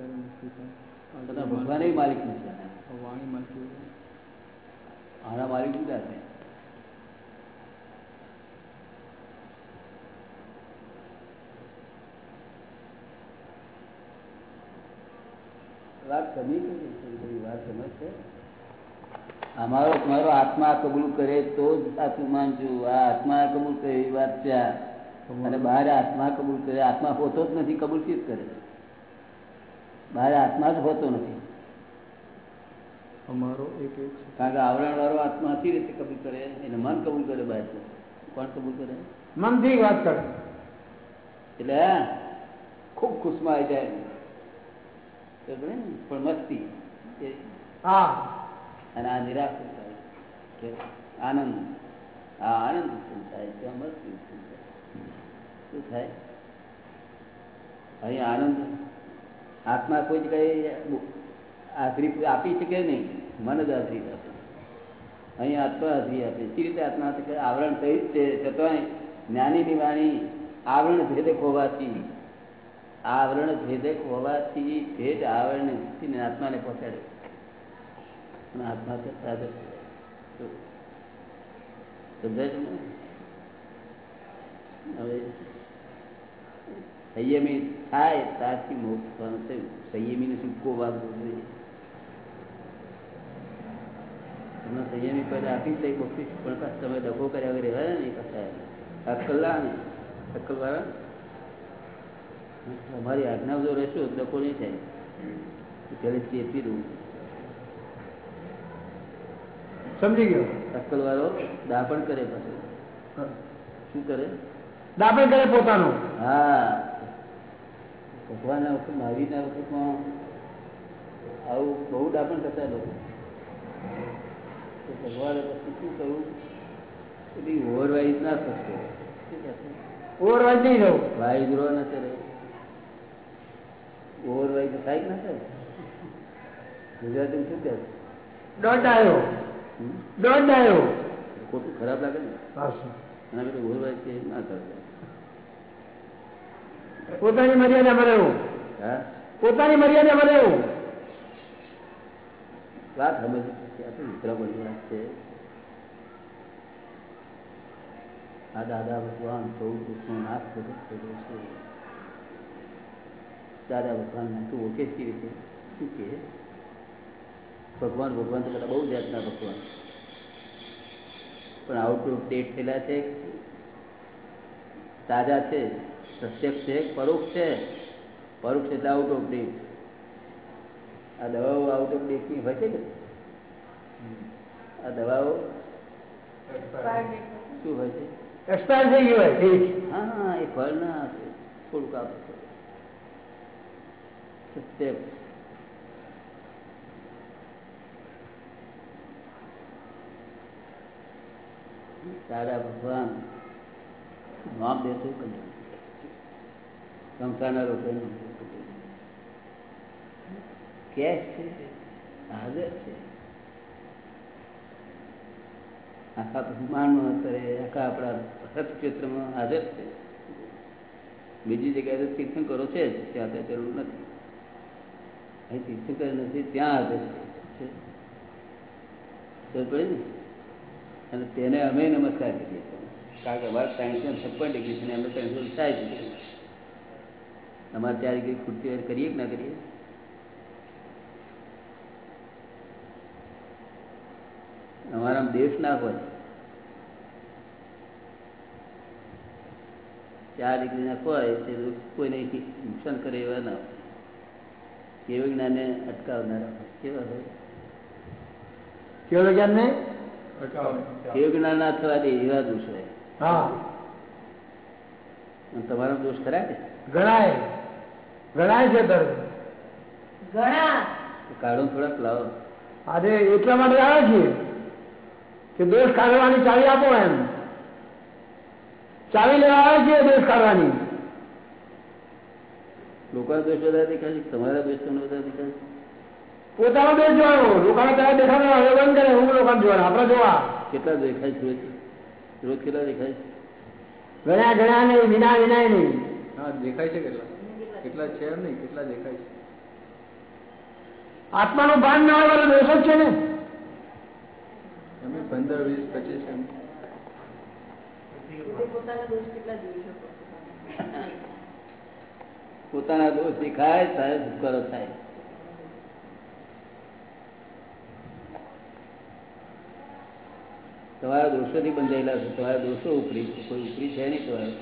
થાય ભગવાન માલિક નથી. આના માલિક જુદા છે વાત વાત અમારો તમારો આત્મા કબૂલ કરે તો જ સાચું માનજો. આ આત્મા કબૂલ કરે એ વાત છે. આ. અને બહાર આત્મા કબૂલ કરે. આત્મા હોતો જ નથી કબૂલ શી જ કરે? બહાર આત્મા જ હોતો નથી. અમારો એક એક છે. કારણ કે આવરણ વાળો આત્મા સી રીતે કબૂલ કરે? એને મન કબૂલ કરે બહાર. કોણ કબૂલ કરે? મનથી વાત કરે. એટલે ખૂબ ખુશમાં આવી જાય? પણ મસ્તી. હા. અને આ નિરાશ થાય. કે આનંદ. આ આનંદ ઉત્પન્ન થાય. ત્યાં મસ્તી ઉત્પન્ન થાય. શું થાય? અહીં આનંદ આત્મા કોઈ કઈ હાજરી આપી શકે નહીં. મન જ હાજરી આપે. અહીં આત્મા હાજરી આપે. સી રીતે આત્મા આવરણ થઈ જ છે. છતાંય જ્ઞાનીની વાણી આવરણ ભેદક હોવાથી, આવરણ ભેદક હોવાથી ભેદ આવરણ આત્માને પહોંચાડે. અને આત્મા તો સાધક સમજાય છે ને? હવે સંયમી થાય ત્યારથી મોક્ષ થવાનું થયું સંયમીને વાગવો જોઈએ? તમને સંયમી પદ આપી દઈ બક્ષીસ પણ તમે ડખો કર્યા વગર રહેવાય ને પાછા અક્કલલા ને? અક્કલ વાળા અમારી આજ્ઞા જો રહેશો ડકો ડખો નહીં થાય. પેલી ચેતી દઉં. સમજી ગયો. અક્કલ વાળો દાપણ કરે પછી. શું કરે? દાપણ કરે પોતાનું. હા. ભગવાનના વખત મહાવીરના વખતમાં આવું બહુ દાપણ કરતા લોકો. ભગવાને પછી શું કરવું એટલી ઓવરવાઇઝ ના થશે. ઓવરવાઇઝ નહીં રહું વાઇઝ રહો નથી કરે ઓવરવાઇઝ થાય ના થાય? ગુજરાતી શું કહે દોઢ આવ્યો? દોઢ આવ્યો ખોટું ખરાબ લાગે ને? માટે ઓવરવાઇઝ ના કરે પોતાની મર્યાદામાં રહેવું. પોતાની મર્યાદામાં રહેવું. વાત સમજ છે. આ દાદા ભગવાન ચૌદ પુરુષનો નાશ પ્રગટ થયેલો છે. દાદા ભગવાન તું ઓળખે રીતે? શું કે ભગવાન ભગવાન તો બધા બહુ જાતના ભગવાન. પણ આઉટ ઓફ ડેટ થયેલા છે? તાજા છે? પ્રત્યક્ષ છે પરોક્ષ છે પરોક્ષ એટલે આઉટ ઓફ ડેટ આ દવાઓ આઉટ ઓફ ડેટની હોય છે ને આ દવાઓ શું હોય છે? એક્સપાયર થઈ ગયું હોય ઠીક. હા હા એ ફળ ના આપે. થોડુંક આપે સત્ય. સારા ભગવાન નામ દેતો કલ્યાણ સંસારના લોકો કેશ છે હાજર છે. આખા બ્રહ્માંડમાં આખા આપણા ભારત ક્ષેત્રમાં હાજર છે. બીજી જગ્યાએ તીર્થંકરો છે જ, ત્યાં તો જરૂર નથી. અહીં તીર્થંકર નથી, ત્યાં હાજર છે. અને તેને અમે નમસ્કાર કરીએ કારણ કે અમારે સાયન્સમાં છપ્પન ડિગ્રી છે અમે ત્રણસો સાઠ ડિગ્રી. અમારે ત્યારે કઈ ખૂટતી કરીએ કે ના કરીએ? અમારા દેશ ના હોય. ચાર ડિગ્રી ના હોય તે કોઈને નુકસાન કરે એવા ના હોય. કેવું જ્ઞાને અટકાવનારા કેવા હોય? કેવું જ્ઞાન ને કેવું જ્ઞાન ના થવા દે એવા દોષ હોય. તમારો દોષ ખરા કે? ગણાય. ગણાય છે ઘણા કાઢો થોડાક લાવો. આજે એટલા માટે આવે છે કે દોષ કાઢવાની ચાવી આપો એમ. ચાવી લેવા આવે છે દોષ કાઢવાની. લોકોના દોષ વધારે દેખાય છે તમારા દોષ તમને વધારે દેખાય છે? પોતાનો દોષ જોવાનો લોકોને ત્યારે દેખાડો હવે બંધ કરે હું લોકોને જોવાનું. આપણે જોવા. કેટલા દેખાય છે રોજ? રોજ કેટલા દેખાય છે? ગણ્યા ગણ્યા નહીં વિના વિનાય નહીં. હા દેખાય છે કેટલા? કેટલા છે નહીં કેટલા દેખાય છે. આત્માનું ભાન ના હોય દોષ જ છે ને? અમે પંદર વીસ પચીસ એમ. પોતાના દોષ દોષ દેખાય ત્યારે છુટકારો થાય. તમારા દોષોથી બંધાયેલા છે તમારા દોષો ઉપરી છે કોઈ ઉપરી છે નહીં તમારે.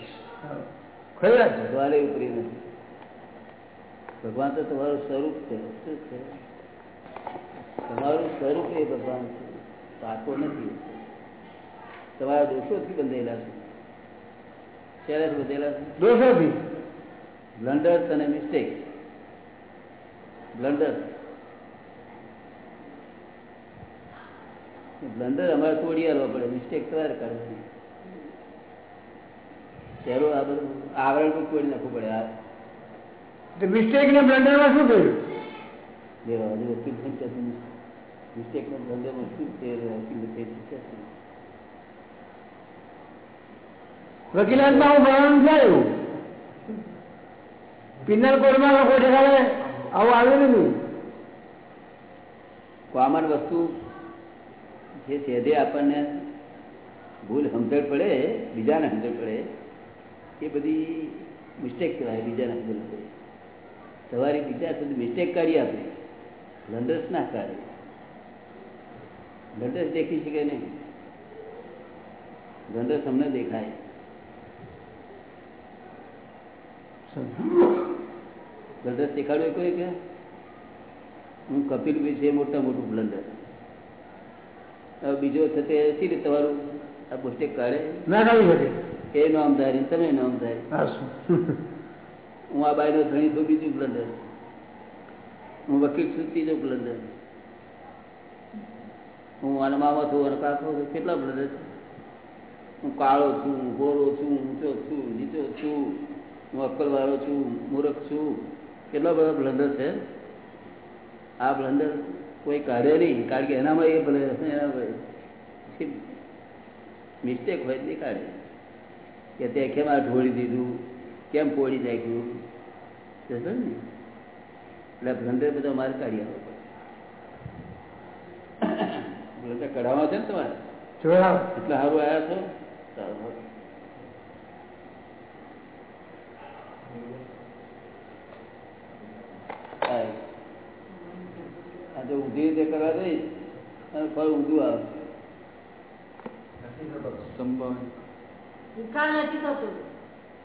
ખરા તમારે ઉપરી નથી. ભગવાન તો તમારું સ્વરૂપ છે. શું છે? તમારું સ્વરૂપ એ ભગવાન છે. પાકો નથી. તમારા દોષોથી બંધેલા છે. ક્યારે બંધેલા છે? દોષોથી? બ્લન્ડર્સ અને મિસ્ટેક બ્લન્ડર. બ્લન્ડર અમારે તોડી આવવા પડે મિસ્ટેક તમારે કાઢવાની. ચહેરો આ બધું આવરણ પણ તોડી નાખવું પડે. આ મિસ્ટેક ને બ્લન્ડરમાં શું થયું દેવા હજુ વકીલ થઈ મિસ્ટેક ને બ્લન્ડરમાં શું છે? વકીલ થઈ જશે વકીલાતમાં હું ભણવાનું એવું પિનલ કોડમાં લોકો ઠેકાણે આવું આવ્યું નથી. કોમન વસ્તુ જે સેધે આપણને ભૂલ સમજણ પડે બીજાને સમજણ પડે એ બધી મિસ્ટેક કહેવાય બીજાને સમજણ પડે. તમારી બીજા સુધી મિસ્ટેક કાઢી આપે. બ્લન્ડર્સ ના કાઢે બ્લન્ડર્સ દેખી શકે નહીં. બ્લન્ડર્સ અમને દેખાય. બ્લન્ડર્સ દેખાડ્યું કોઈ કે? હું કપિલ છે મોટા મોટું બ્લન્ડર હવે બીજો છે તે સી રીતે તમારું આ પુસ્તક કાઢે? એ નામધારી તમે નામધારી. હું આ બાયનો ધણી છું બીજું બ્લન્ડર હું વકીલ છું, ત્રીજો બ્લન્ડર હું આના મામા છું, અને કાકો છું, કેટલા બ્લન્ડર છે? હું કાળો છું ગોરો છું ઊંચો છું નીચો છું, હું અક્કલવાળો છું મૂર્ખ છું. કેટલા બધા બ્લન્ડર છે? આ બ્લન્ડર કોઈ કાઢે નહીં, કારણ કે એનામાં એ ભલે એના મિસ્ટેક હોય કાઢે. કે તે કેમ ઢોળી દીધું? કેમ પોડી નાખ્યું સમજો ને એટલે બ્લન્ડર બધા મારે કાઢી આવવા પડે બ્લન્ડર કઢાવવા છે ને તમારે? જોયા એટલા સારું આવ્યા છો? સારું સારું. હા. આ જો ઊંધી રીતે કરવા જઈશ અને ફળ ઊંધું આવે. સંભાવ નિકાલ નથી થતો.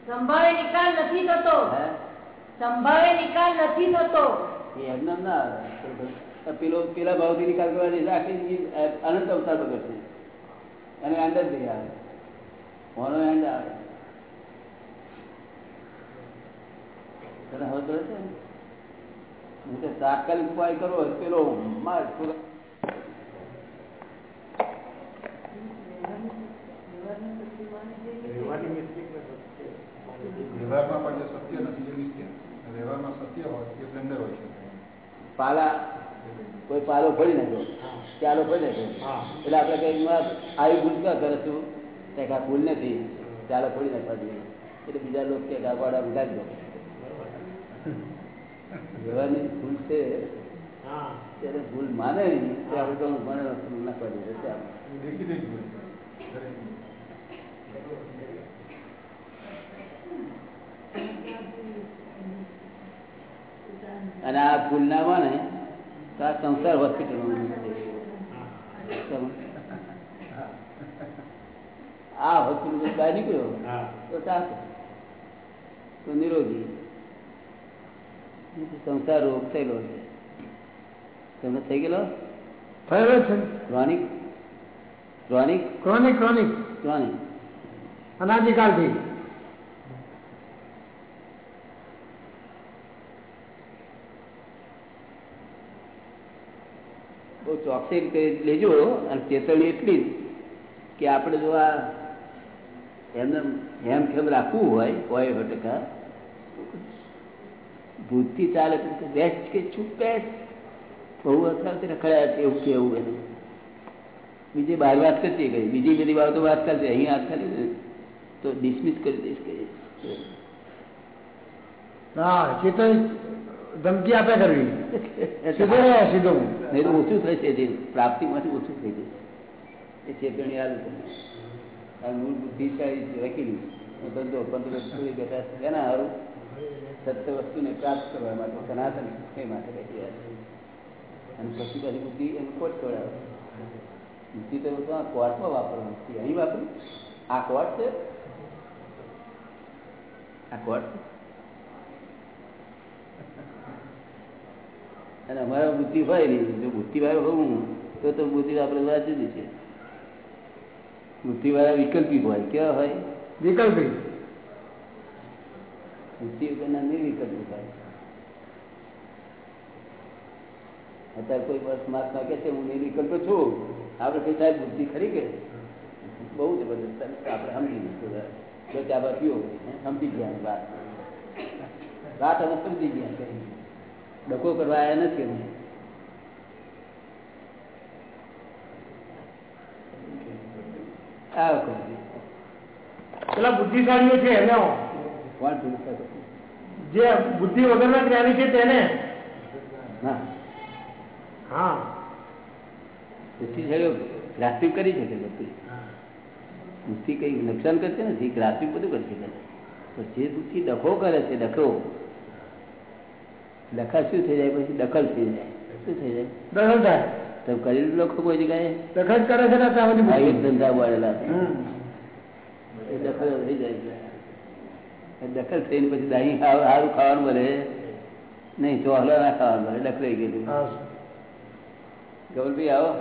સંભાવે નિકાલ નથી થતો. સંભાવે નિકાલ નથી થતો. એ એમને ના પેલો પેલા ભાવથી નિકાલ કરવા જઈશ આખી અનંત અવતાર બગડશે અને એન્ડ જ નહીં આવે. મોનો એન્ડ આવે. તને હવે તો છે? હું તો તાત્કાલિક ઉપાય કરો પેલો માર પૂરો. વ્યવહારમાં પણ જે સત્ય નથી એ નિત્ય વ્યવહારમાં સત્ય હોય એ બ્લેન્ડર હોય છે પાલા કોઈ પાલો ફરી નાખ્યો ચાલો ફરી નાખ્યો એટલે આપણે કઈ આવી ભૂલ ક્યાં કરે છું તે આ ભૂલ નથી ચાલો ફરી નાખવા જોઈએ એટલે બીજા લોકો કે ગાગવાડા ઉડાડી દો વ્યવહારની ભૂલ છે ત્યારે ભૂલ માને નહીં આપણે તો મને નાખવા જોઈએ દેખી દેખ ભૂલ દરેક અને આ ભૂલ ના માને તો આ સંસાર હોસ્પિટલ આ હોસ્પિટલ બહાર નીકળ્યો તો ચાલશે. તો નિરોગી. સંસાર રોગ થયેલો છે. તમને થઈ ગયેલો? થયેલો છે. Chronic. Chronic? Chronic chronic. Chronic. અનાદિકાળથી. બહુ ચોકસાઈ રીતે લેજો અને ચેતવણી એટલી જ કે આપણે જો આ એમને હેમ ખેમ રાખવું હોય હોય સો ટકા? ભૂતથી ચાલે તો બેસ્ટ કે છું બેસ્ટ બહુ અત્યારે રખડ્યા છે, એવું કેવું એને. બીજી બહાર વાત કરતી ગઈ. બીજી બધી બાબતો વાત કરતી અહીં વાત કરી ને તો ડિસમિસ કરી દઈશ કે હા ચેતન ધમકી આપે કરવી સીધો રહ્યા સીધો. નહીં તો ઓછું થશે જે પ્રાપ્તિમાંથી ઓછું થઈ જશે એ ચેતવણી છે આ મૂળ બુદ્ધિશાળી વકીલી ધંધો પંદર છોડી બેઠા છે. એના સારું સત્ય વસ્તુને પ્રાપ્ત કરવા માટે સનાતન એ માટે બેસી અને પછી પછી બુદ્ધિ એમ કોટ ખવડાવે. બુદ્ધિ તો કોર્ટમાં વાપરવાની છે અહીં વાપરું? આ કોર્ટ છે? આ કોર્ટ છે? અને અમારે બુદ્ધિ હોય નહીં. જો બુદ્ધિ હોઉં તો તો બુદ્ધિ આપણે વાત જુદી છે. બુદ્ધિ વાળા વિકલ્પી હોય. કેવા હોય? વિકલ્પી બુદ્ધિ વગરના નિર્વિકલ્પી હોય. અત્યારે કોઈ બસ મહાત્મા કે છે હું નિર્વિકલ્પ છું. આપણે કઈ સાહેબ બુદ્ધિ ખરી કે? બહુ જબરદસ્ત. આપણે સમજી દઈશું જો ચાબા પીઓ. સમજી ગયા. વાત. વાત અમે સમજી ગયા. કઈ ડકો કરવા આવ્યા નથી અમે. કહું. પેલા બુદ્ધિશાળીઓ છે એને કોણ જે બુદ્ધિ વગરના જ્ઞાની છે તેને. હા. હા. બુદ્ધિશાળીઓ ગ્રાસ્પિંગ કરી શકે બધી. બુદ્ધિ કઈ નુકસાન કરશે નથી ગ્રાફિક બધું કરી શકે. જે બુદ્ધિ ડખો કરે છે ડખો ડખા શું થઈ જાય પછી દખલ થઈ જાય. શું થઈ જાય? દખલ થાય. કોઈ જગ્યાએ દખલ કરે છે. ધંધા વાળેલા એ દખલ થઈ જાય દખલ થઈને પછી દહીં સારું સારું ખાવાનું મળે. નહીં ચોહલા ના ખાવાનું મળે ડખલાઈ ગયેલું. ગૌરભાઈ આવો.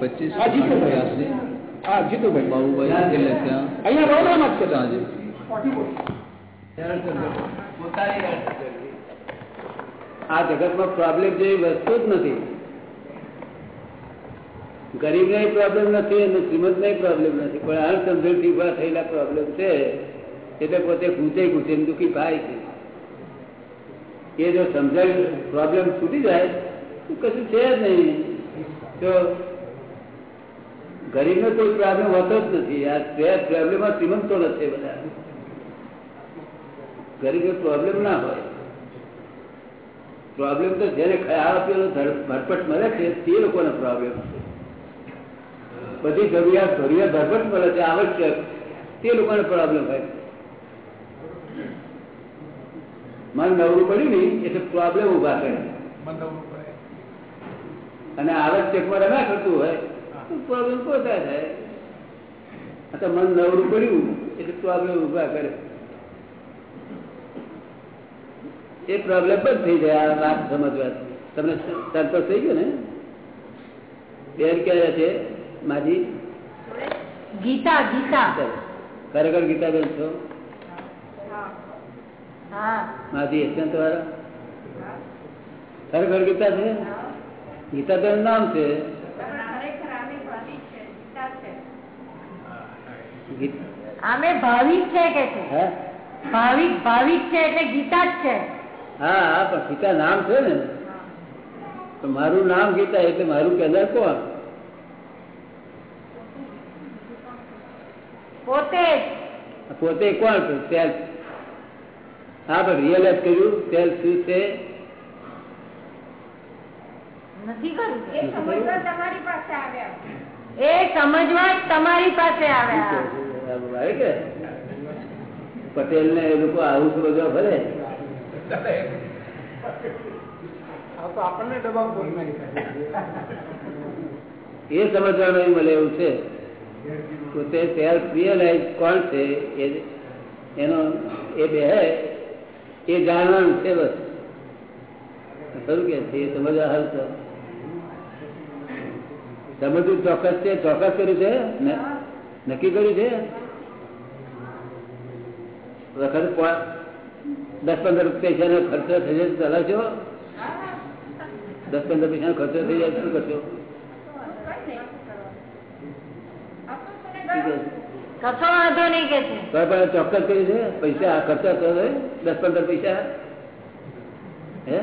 પચીસ બાબુભાઈ ત્યાં. અહીંયા આ જગતમાં પ્રોબ્લેમ જેવી વસ્તુ જ નથી. ગરીબ ને પ્રોબ્લેમ નથી અને શ્રીમંત ને પ્રોબ્લેમ નથી. પણ અણસમજણથી ઊભા થયેલા પ્રોબ્લેમ છે એટલે પોતે ઘૂંચે ઘૂંચે દુઃખી થાય છે. એ જો સમજાય પ્રોબ્લેમ છૂટી જાય, તો કશું છે જ નહીં. તો ગરીબનો કોઈ પ્રોબ્લેમ હોતો જ નથી. આ પ્રોબ્લેમમાં શ્રીમંતો નથી બધા. ગરીબ પ્રોબ્લેમ ના હોય. પ્રોબ્લેમ તો જેને ખ્યાલ આપેલો ભરપટ મળે છે તે લોકોનો પ્રોબ્લેમ છે. બધી જરૂરિયાત જરૂરિયાત ભરપટ મળે છે આવશ્યક. તે લોકોને પ્રોબ્લેમ હોય. મન નવરું પડ્યું નહીં એટલે પ્રોબ્લેમ ઊભા કરે. અને આવશ્યકમાં રમ્યા કરતું હોય તો પ્રોબ્લેમ પોતા થાય. અથવા મન નવરું પડ્યું એટલે પ્રોબ્લેમ ઊભા કરે. એ પ્રોબ્લેમ બંધ થઈ જાય આ વાત સમજવાથી. તમને સંતોષ થઈ ગયો ને? બેન ક્યાં છે? માજી? ગીતા ગીતા. ખરેખર ગીતાબેન છો? માજી એશિયન તમારા? ખરેખર ગીતા છે? ગીતાબેન નામ છે? ગીત- આમે ભાવિક છે કે છે? ભાવિક ભાવિક છે એટલે ગીતા જ છે. હા હા પણ ગીતા નામ છે ને. તો મારું નામ ગીતા એટલે મારું કહેનાર કોણ? પોતે પોતે કોણ સેલ્ફ. હા પણ રિયલાઇઝ કર્યું. સેલ્ફ શું છે? નથી કર્યું એ સમજવા તમારી પાસે આવ્યા. એ સમજવા તમારી પાસે આવ્યા. આવે કે? પટેલ ને એ લોકો આવું સમજવા ભલે આ આપણને દબાવ એ સમજવાનું મળે એવું છે પોતે સેલ્ફ રિયલાઇઝ કોણ છે એનો એ બે એ જાણવાનું છે બસ. ખરું કે છે એ સમજવા હાલ તો. સમજવું ચોક્કસ છે ચોક્કસ કર્યું છે? ને નક્કી કર્યું છે? વખત દસ પંદર પૈસાનો ખર્ચો થઈ જાય ચલાવશો? દસ પંદર પૈસાનો ખર્ચો થઈ જાય શું કરશો? ચોક્કસ કરી છે પૈસા આ ખર્ચા થયો દસ પંદર પૈસા. હે?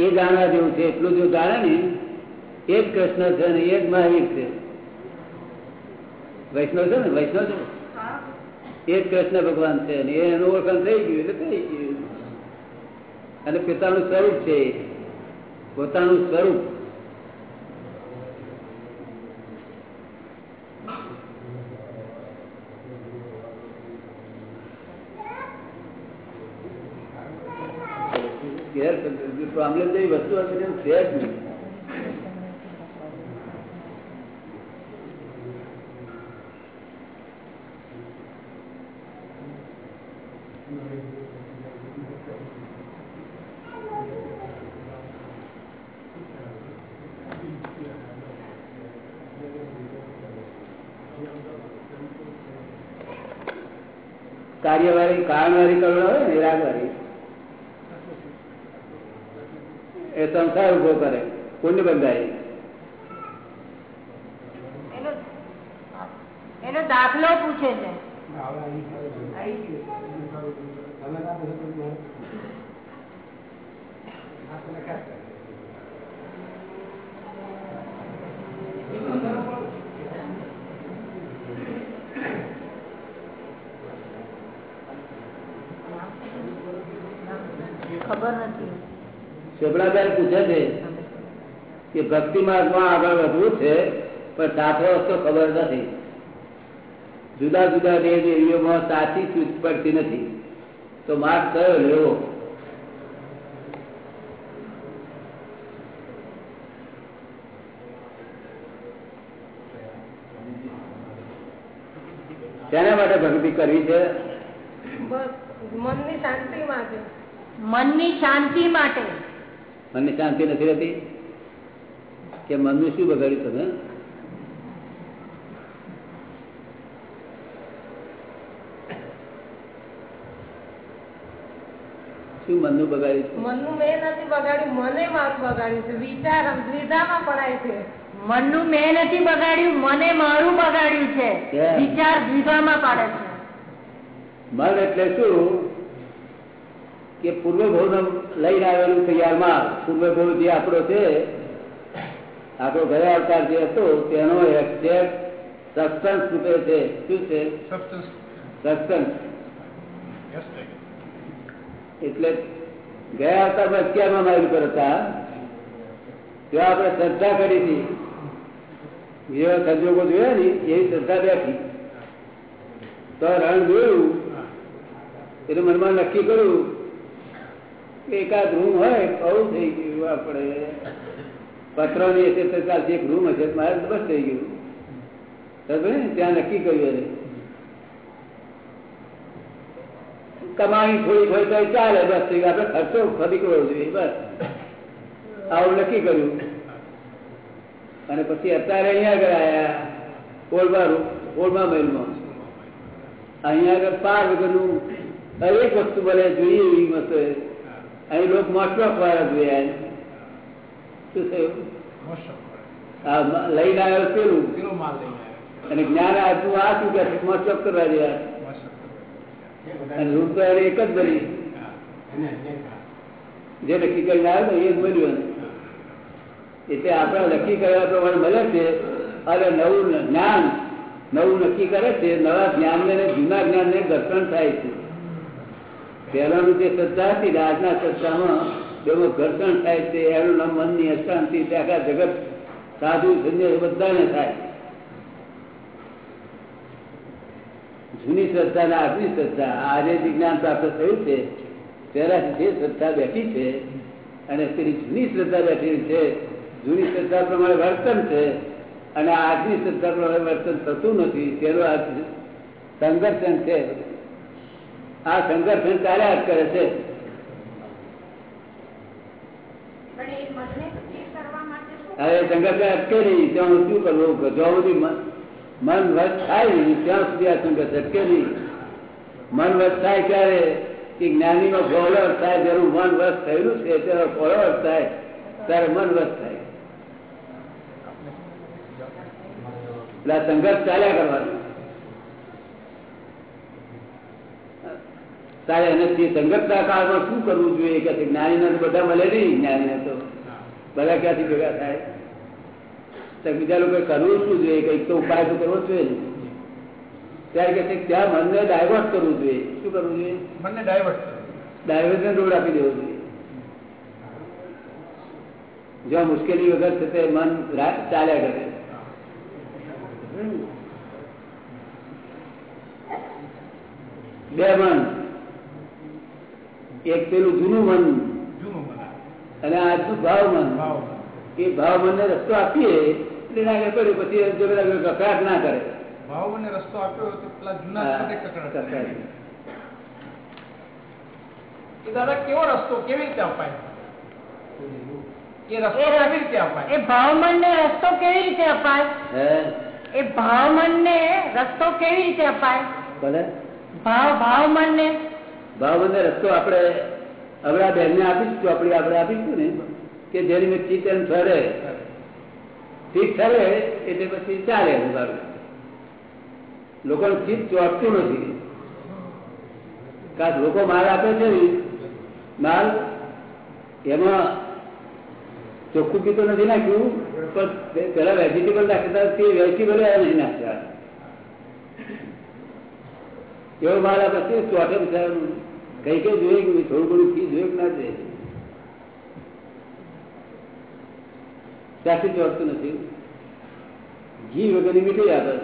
એ જાણવા જેવું છે, એટલું જો જાણે ને, એ જ કૃષ્ણ છે ને, એ જ મહાવીર છે. વૈષ્ણવ છે ને, વૈષ્ણવ છે? ને? એ જ કૃષ્ણ ભગવાન છે એ એનું ઓળખાણ થઈ ગયું એટલે થઈ ગયું. અને પિતાનું સ્વરૂપ છે પોતાનું સ્વરૂપ. પ્રોબ્લેમ જેવી વસ્તુ હશે એવું છે જ નહીં કાર્યવાહી કારણવાળી કરુણા હોય ને એ રાગવાળી એ સંસાર ઊભો કરે પુણ્ય બંધાય એનો એનો દાખલો પૂછે છે ખબર પૂછે છે કે ભક્તિ માર્ગમાં આગળ વધવું છે, પણ સાચો રસ્તો ખબર નથી. જુદા જુદા દેવ દેવીઓમાં સાચી સૂચ પડતી નથી. તો માર્ગ કયો લેવો? તેના માટે ભક્તિ કરવી છે? મનની શાંતિ માટે. મનની શાંતિ માટે. મનની શાંતિ નથી રહેતી? કે મનનું શું બગાડ્યું તમે? શું મનનું બગાડ્યું છે? મનનું મેં નથી બગાડ્યું મને મારું બગાડ્યું છે. વિચાર દ્વિધામાં પડાય છે. મનનું મેં નથી બગાડ્યું મને મારું બગાડ્યું છે. વિચાર દ્વિધામાં પાડે છે. મન એટલે શું? કે પૂર્વ ભાવ લઈને આવેલું તૈયાર માલ પૂર્વ ભાવ જે આપણો છે આપણો ગયા અવતાર જે હતો તેનો એક્ઝેક્ટ સબસ્ટન્સ રૂપે છે. શું છે? સબસ્ટન્સ સબસ્ટન્સ યસ એટલે ગયા હતા અત્યારમાં મારી ઉપર હતા, ત્યાં આપણે શ્રદ્ધા કરી હતી. જેવા સંજોગો જોયા ને, એવી શ્રદ્ધા બેઠી. તો રણ જોયું, એટલે મનમાં નક્કી કર્યું કે એકાદ રૂમ હોય, બહુ થઈ ગયું આપણે. પત્રની હશે તો એક રૂમ હશે, મારે બસ થઈ ગયું. ત્યાં નક્કી કર્યું એને. કમાણી થોડી હોય તો ચાલે બસ. આપણે ખર્ચો ફરી કરવો જોઈએ બસ. આવું નક્કી કર્યું. અને પછી અત્યારે અહીંયા આગળ આવ્યા ઓળમાં ઓળમાં મહેલમાં. અહીંયા આગળ પાર વગરનું દરેક વસ્તુ બને જોઈએ એવી વસ્તુ અહીં લોકો મોટવા વાળા જોયા શું થયું? આ લઈને આવ્યો પેલું. અને જ્ઞાન આ શું કે મોટપ કરવા જેવા. અને રૂપ તો એક જ બની. જે નક્કી કરીને આવ્યો એ જ બન્યું એટલે આપણે નક્કી કર્યા પ્રમાણે મળે છે, અને નવું જ્ઞાન, નવું નક્કી કરે છે, નવા જ્ઞાનને અને જૂના જ્ઞાનને ઘર્ષણ થાય છે. પહેલાનું જે સત્તા હતી આજના સત્તામાં બેમાં ઘર્ષણ થાય છે, એનું નામ મનની અશાંતિ આખા જગત, સાધુ સંદેશ બધાને થાય. જૂની શ્રદ્ધા ને આજની શ્રદ્ધા આજે વિજ્ઞાન પ્રાપ્ત થયું છે પહેલાથી જે શ્રદ્ધા બેઠી છે અને તેની જૂની શ્રદ્ધા બેઠી છે જૂની શ્રદ્ધા પ્રમાણે વર્તન છે અને આજની શ્રદ્ધા પ્રમાણે વર્તન થતું નથી તેનો આ સંઘર્ષણ છે. આ સંઘર્ષણ ચાલ્યા જ કરે છે? હવે સંઘર્ષ અટકે નહીં ત્યાં શું કરવું? જ્યાં સુધી મન- વધ થાય ત્યાં સુધી આ સંગત અટકે નહીં. મન વધ થાય ત્યારે કે જ્ઞાનીનો ફોલોઅર થાય જેનું મન વચ થયેલું છે, તેનો ફોલોઅર થાય ત્યારે મન વચ થાય. એટલે આ સંઘર્ષ ચાલ્યા કરવાનો. તારે તે સંગતના કાળમાં શું કરવું જોઈએ? કે જ્ઞાનીને તો બધા મળે નહીં જ્ઞાની તો. બધા ક્યાંથી ભેગા થાય? તો બીજા લોકો કરવું શું જોઈએ? કંઈક તો ઉપાય તો કરવો જોઈએ ને. ત્યારે કે ત્યાં મનને ડાયવર્ટ કરવું જોઈએ. શું કરવું જોઈએ? મનને ડાયવર્ટ ડાયવર્ટને રોડ આપી દેવો જોઈએ. જ્યાં મુશ્કેલી વગર તે મન ચાલ્યા કરે. બે મન. એક પેલું જૂનું મન. અને આજનું ભાવ મન. ભાવ એ ભાવ મનને રસ્તો આપીએ એટલે ના આગળ પડે પછી કકડાટ ના કરે. ભાવ રસ્તો આપ્યો તો પેલા જૂના કકડાટ કરે. કકડાટ. એ દાદા કેવો રસ્તો? કેવી રીતે અપાય? એ રસ્તો કેવી રીતે અપાય? એ ભાવમન ને રસ્તો કેવી રીતે અપાય? એ ભાવમન ને રસ્તો કેવી રીતે અપાય? ભલે ભાવ ભાવમન ને ભાવ મને રસ્તો આપણે હવે આ બેનને આપીશું ચોપડી આપણે આપીશું ને કે જેની મેં ચીત એમ ચાલે એટલે પછી ચાલે સારું. લોકોને ચીત ચોટતું નથી. કારણ લોકો માલ આપે છે માલ એમાં ચોખ્ખું પીતો નથી નાખ્યું, પણ પેલા વેજીટેબલ નાખતા તે વેજીટેબલ નહીં નાખ્યા એવો માલ આપે છે ચોટે બિચારાનું. કઈ કઈ જોઈએ થોડું ઘણું ફી જોયું ના જોઈએ? ત્યાંથી ચોટતું નથી. ઘી વગરની મીઠી આપે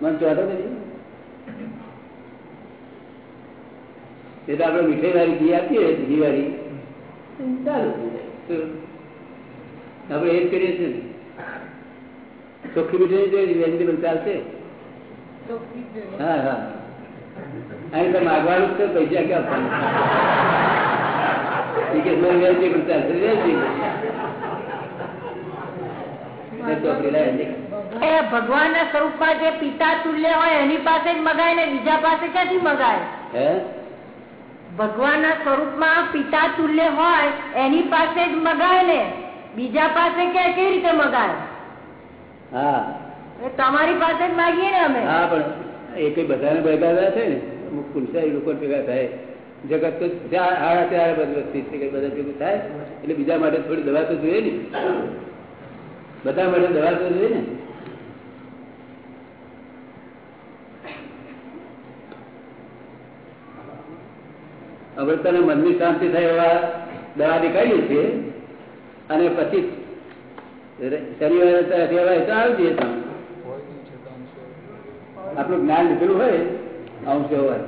મને ચોટે નથી. એટલે આપણે મીઠાઈ વાળી ઘી આપીએ ઘી વાળી ચાલુ? આપણે એ જ કરીએ છીએ ને. ચોખ્ખી મીઠાઈ વેજીટેબલ ચાલશે. હા હા. અહીં તો માગવાનું છે પૈસા ક્યાં આપવાના? વેચી વેચી લાવી દે. એ ભગવાનના સ્વરૂપમાં જે પિતા તુલ્ય હોય એની પાસે જ મગાય ને બીજા પાસે ક્યાંથી મગાય? ભગવાન ના સ્વરૂપમાં પિતા તુલ્ય હોય એની પાસે જ મગાય ને બીજા પાસે ક્યાં કેવી રીતે મગાય? હા. તમારી પાસે જ માગીએ ને અમે. હા પણ એ કઈ બધાને ભેગા થયા છે ને. અમુક પુરુષારી લોકો ભેગા થાય. જગત તો ચાર હાડા ત્યારે બધી છે કે બધા ભેગું થાય, એટલે બીજા માટે થોડી દવા તો જોઈએ ને. બધા માટે દવા તો જોઈએ ને. હવે તને મનની શાંતિ થાય એવા દવા નીકાળી છે અને પછી શનિવારે તારે તો આવી જઈએ તમે આપણું જ્ઞાન લીધેલું હોય, અંશ હોય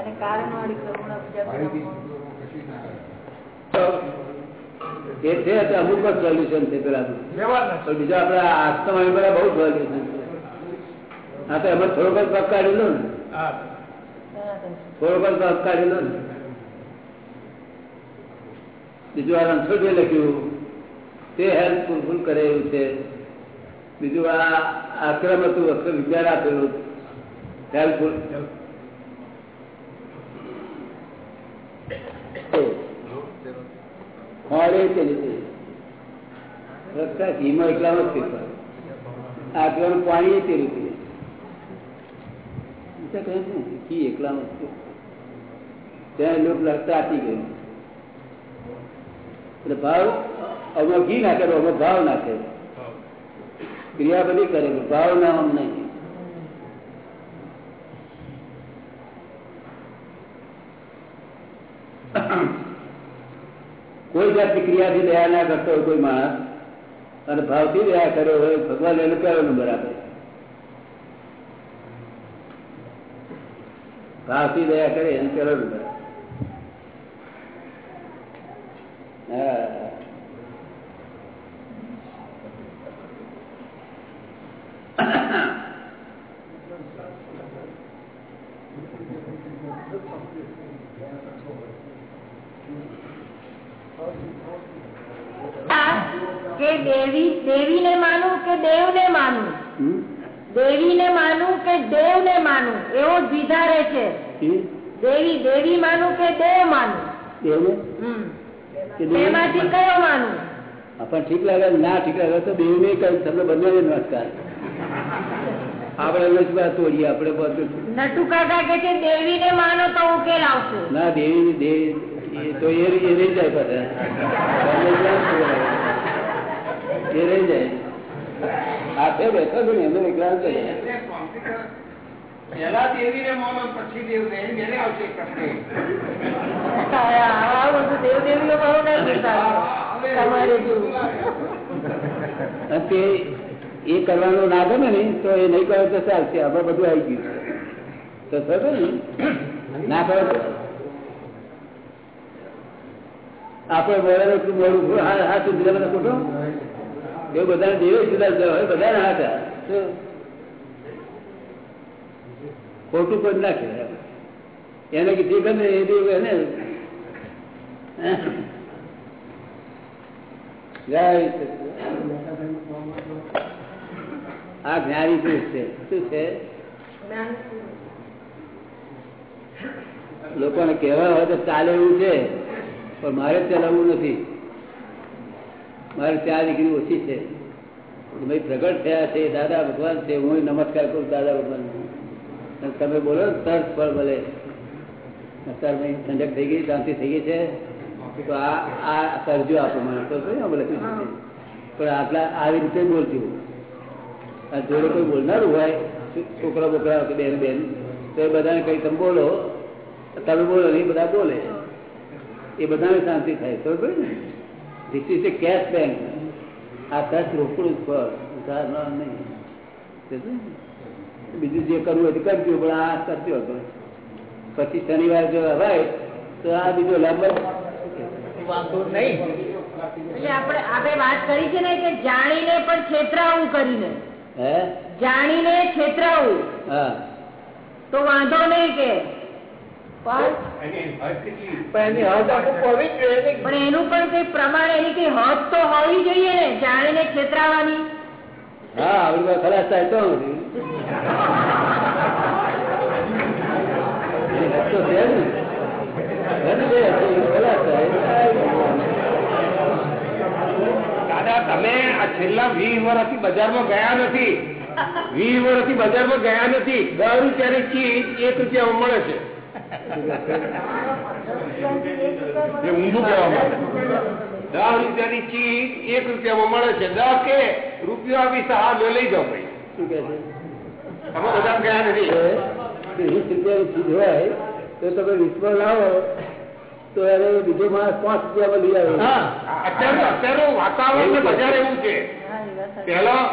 અને કારણવાળી કરુણા બીજા તો એ છે તો અમુક જ સોલ્યુશન છે પેલા પણ બીજા આપણા આસ્તમાં બધા બહુ સોલ્યુશન હા તો એમાં થોડોક જ પગ ને. થોડોક જ પગ ને. બીજું આ રણછોડીએ લખ્યું તે હેલ્પ ફૂલ કરે એવું છે. બીજું આ આક્રમ હતું અક્ષર વિજ્ઞાન આપેલું હેલ્પફુલ હોળે તે રસ્તા ઘીમાં એકલામાં જ ફેરફાર આ પીવાનું પાણી તે રીતે. કહે છે. ઘી એકલામાં ત્યાં લોક લખતા આપી ગયું એટલે ભાવ આમાં ઘી નાખે તો આમાં ભાવ નાખેલો. ક્રિયા બધી કરે ભાવ ના આમ નહીં. કોઈ જાતની ક્રિયાથી દયા ના કરતો હોય કોઈ માણસ, અને ભાવથી દયા કર્યો હોય, ભગવાન એને કયો નંબર આપે ભાવથી દયા કરે, એને પેલો નંબર આપે હા કે દેવી દેવીને માનું કે દેવને માનું હમ? દેવીને માનું કે દેવને માનું એવો દ્વિધારે છે ઈ? દેવી દેવી માનું કે દેવ માનું દેવને હમ. કે દેવ? બેમાંથી કયો માનું આપણને ઠીક લાગે ના ઠીક તો તો દેવને કઈ તમને બંને નમસ્કાર. આપડે નમસ્કાર તોડીએ આપડે બધું નટુ કાકા કે છે દેવીને માનો તો ઉકેલ આવશે. ના દેવી દેવી તો એ એ રહી જાય તોડાય? એ રહી જાય. આપે બેઠો છું ને એમનો વિક્રાંત છે પહેલા દેવીને માનો પછી દેવને. એમ એને આવશે પ્રશ્ન. આ બધું દેવ દેવીઓ બહુ નહીં તમારે જેવું તે એ કરવાનું ના ગમે ને, તો એ નહીં કરે તો ચાલશે. આપણે બધું આવી ગયું. તો થતો ને? ના કરે તો આપણે બોલાવે એટલું મોડું હા હા, તું જુદા બધા ખોટો? એવું બધાને દેવે જુદા જુદા હોય, બધાને હાથા હતા ખોટું કોઈ નાખે એને કે જે એ દેવું એને. આ જ્ઞાની પુરુષ છે. શું છે? લોકોને કહેવા હોય તો ચાલે એવું છે, પણ મારે ચલાવવું નથી. મારે ચાર ડિગ્રી ઓછી છે. ભાઈ પ્રગટ થયા છે, દાદા ભગવાન છે, હું નમસ્કાર કરું દાદા ભગવાન. તમે બોલો ને તરત ફળ ભલે ભાઈ ઠંડક થઈ ગઈ, શાંતિ થઈ ગઈ છે? આ કરજો આ જોડે કોઈ બોલનારું હોય, છોકરા બોકરા બેન બેન, તો એ બધાને કઈ તમે બોલો. તમે બોલો નહીં બધા બોલે. એ બધાને શાંતિ થાય. તો this is a cash bank આ દસ રોકડું ઉધાર નહીં બીજું જે કરવું હોય તે કરજો, પણ આ કરજો. પછી શનિવાર જો હોય તો આ બીજો લાંબો વાંધો નહીં. એટલે આપણે આપણે વાત કરી છે ને કે જાણીને પણ છેતરાવું કરીને. હે? જાણીને છેતરાવું. હા. તો વાંધો નહીં કે. પણ એનું પણ કઈ પ્રમાણ એની કઈ હદ તો હોવી જોઈએ ને જાણીને છેતરાવાની. હા આવડી ખરાશ થાય તો નથી. એની હદ તો છે ને હદ છે, તો ખલાસ થાય. દાદા તમે આ છેલ્લા વીસ વર્ષથી બજારમાં ગયા નથી. વીસ વર્ષથી બજારમાં ગયા નથી. દસ રૂપિયાની ચીજ એક રૂપિયામાં મળે છે. એ ઊંધું કહેવામાં દસ રૂપિયાની ચીજ એક રૂપિયામાં મળે છે. દસ કે રૂપિયા વીસ હા લઈ જાઓ ભાઈ. શું કે છે? તમે બધા ગયા નથી. વીસ રૂપિયાની ચીજ હોય તો તમે વીસમાં લાવો. તો એને બીજો માણસ પાંચ રૂપિયામાં લઈ આવ્યો. અત્યારનું વાતાવરણ બજાર એવું છે. પેલા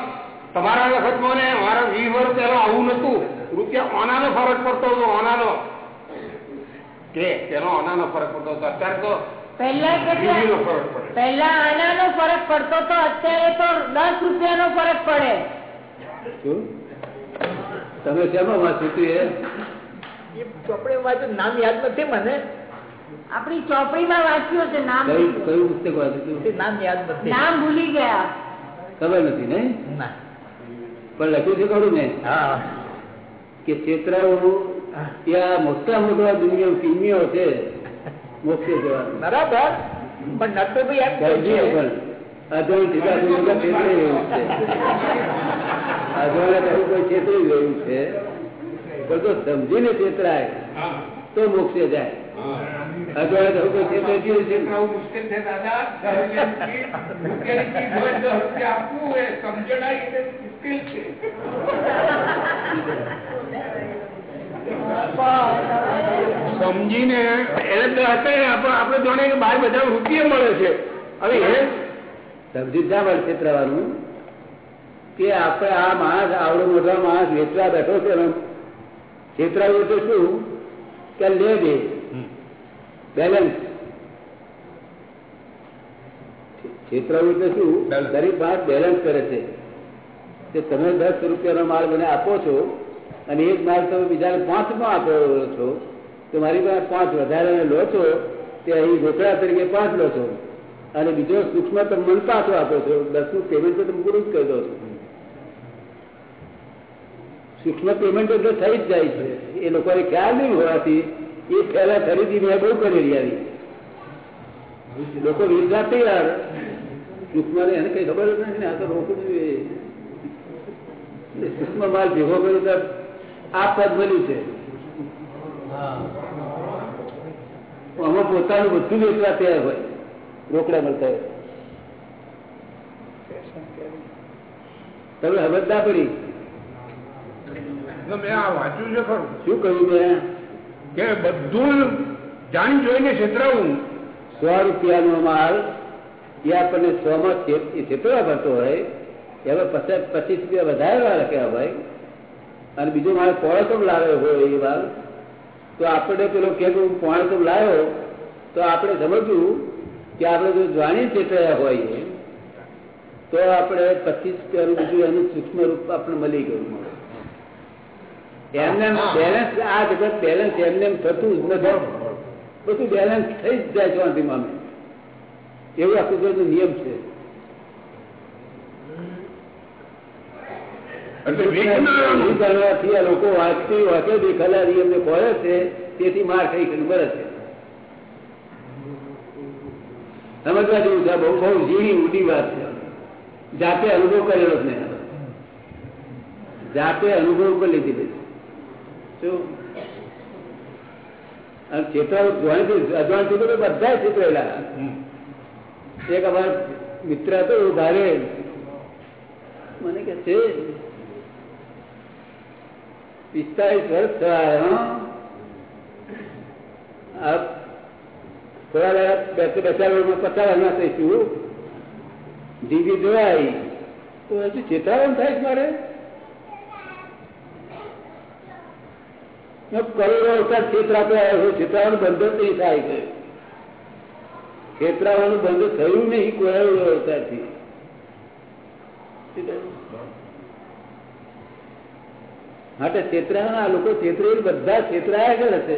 તમારા વખતમાં ને મારા વીસ વર્ષ પહેલા આવું નતું રૂપિયા ઓનાનો ફરક પડતો હતો ઓનાનો. કે પેલો ઓનાનો ફરક પડતો હતો. અત્યારે તો પહેલા પહેલા આનાનો ફરક પડતો તો અત્યારે તો દસ રૂપિયાનો ફરક પડે. શું? તમે શેમાં વાંચ્યું હતું એ? વાંચ્યું, નામ યાદ નથી મને. આપણી ચોપડીમાં વાંચ્યું છે નામ કયું કયું પુસ્તક વાંચ્યું નામ યાદ નથી. નામ ભૂલી ગયા. ખબર નથી ને? પણ લખ્યું છે ખરું ને? કે છેતરાવું ત્યાં મોટા મોટા દુનિયા કિમિયો છે. મોક્ષે જવાનું. બરાબર. પણ નટુભાઈ એમ પણ. અજાણ સીધા સીધા રહ્યું છે. અજાણે કહ્યું કોઈ છેતરી ગયું છે. પણ તો સમજીને છેતરાય તો મોક્ષે જાય. સમજીને એને તો હતા આપણે આપણે જાણે કે બાર બધા રૂપિયા મળે છે. હવે એ સમજી શા મળશે છેતરાવાનું? કે આપણે આ માણસ આવડો મોટો માણસ વેચવા બેઠો છે ને છેતરાવું તો શું? કે લે દે બેલેન્સ છેતરાવું તો શું? દરેક ભાગ બેલેન્સ કરે છે. કે તમે દસ રૂપિયાનો માલ મને આપો છો અને એક માલ તમે બીજાને પાંચમાં આપો છો તો મારી પાસે પાંચ વધારે લો છો તે અહીં રોકડા તરીકે પાંચ લો છો. અને બીજો સૂક્ષ્મ તમે મન પાછો આપો છો. દસનું પેમેન્ટ તો તમે પૂરું જ કરી દો છો. સૂક્ષ્મ પેમેન્ટ તો થઈ જ જાય છે. એ લોકોને ખ્યાલ નહીં હોવાથી એ પહેલા ખરીદી મેં બહુ કરેલી આવી લોકો વિશ્વાસ તૈયાર સૂક્ષ્મ એને કઈ ખબર જ નથી ને, આ તો રોકવું જોઈએ સૂક્ષ્મ માલ ભેગો કર્યો તો આ પદ મળ્યું છે. અમે પોતાનું બધું વેચવા તૈયાર હોય. રોકડા મળતા હોય. તમે સમજતા પડી. મેં આ વાંચ્યું છે ખરું. શું કહ્યું છે કે બધું જાણી જોઈને છેતરાવું. સો રૂપિયાનો માલ એ આપણને સો માં છેતરવા પડતો હોય હવે પચાસ પચીસ રૂપિયા વધારે રાખ્યા હોય અને બીજો માલ પોણસમ લાવ્યો હોય એ માલ. તો આપણે પેલો કે હું પોણે કેમ લાવ્યો તો આપણે સમજવું કે આપણે જો જાણી છેતરાયા હોય તો આપણે પચીસ રૂપિયાનું બીજું એનું સૂક્ષ્મ રૂપ આપણે મળી ગયું. એમને બેલેન્સ આ જગત બેલેન્સ એમને એમ થતું જ નથી. બધું બેલેન્સ થઈ જ જાય મામે એવું આખું કુદરત નિયમ છે. જાણવાથી આ લોકો વાંચતી વાંચે દેખાલા એમને ખોરે છે તેથી માર ખાઈ ખાઈ મરે છે. સમજવા જેવું છે બહુ બહુ ઝીણી ઊંડી વાત છે. જાતે અનુભવ કરેલો જ નહીં. જાતે અનુભવ કરી લીધી બધા ચેતવેલા એક અમારો મિત્ર હતો એવું ભારે મને કે છે પિસ્તાલીસ વર્ષ થયા થોડા દાડા બે બે પચાસ વર્ષના થઈશું. ડીબી જોવાય. તો હજુ ચેતરાવાનું થાય મારે મેં કરોડો વખત છેતરાતો આવ્યો છું. છેતરાવાનું બંધ નહીં થાય છે છેતરાવાનું બંધ થયું નહીં કરોડો અવતારથી માટે છેતરાના લોકો છેતરે બધા છેતરાયા કરે છે.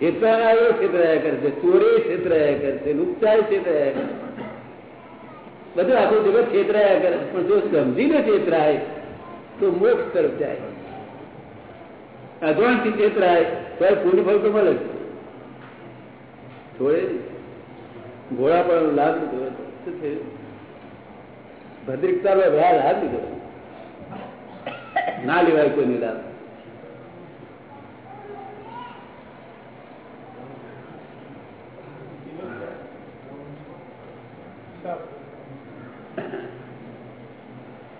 છેતરાના છેતરાયા કરે છે. ચોરે છેતરાયા કરે છે. નુકસાન છેતરાયા કરે બધું આખું જગત છેતરાયા કરે પણ જો સમજીને છેતરાય, તો મોક્ષ તરફ જાય. અજવાણથી છેતરાય તો પૂરું ફળ તો મળે થોડે ઘોડા પણ લાભ લીધો શું થયું? ભદ્રિકતા વ્યાજ લાભ લીધો ના લેવાય કોઈ નિરાશ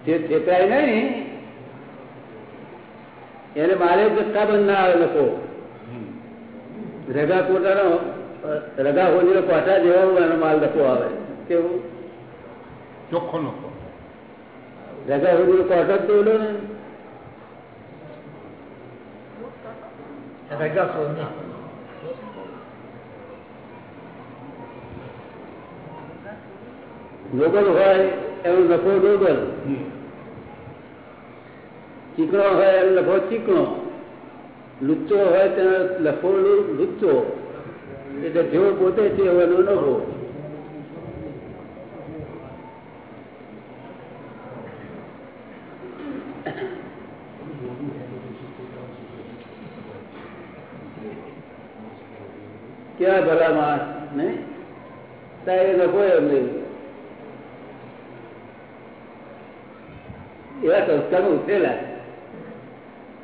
જે નહીં એને મારે જથ્થા બંધ ના આવે લોકો. રગા કોટાનો રગા હોજીનો કોઠા જેવો એનો માલ લખો આવે. કેવું? ચોખ્ખો નફો. રગા હોજીનો કોઠો જ તો ને. લોગલ હોય એનું નફો લોગલ ચીકણો હોય એનો લખો ચીકણો. લુચ્ચો હોય તેનો લખો લુચ્ચો. એટલે જેવો પોતે છે એવો એનો નફો કેવા ભલા માણસ નહીં એ એમ નહીં. એવા સંસ્કારમાં ઉતરેલા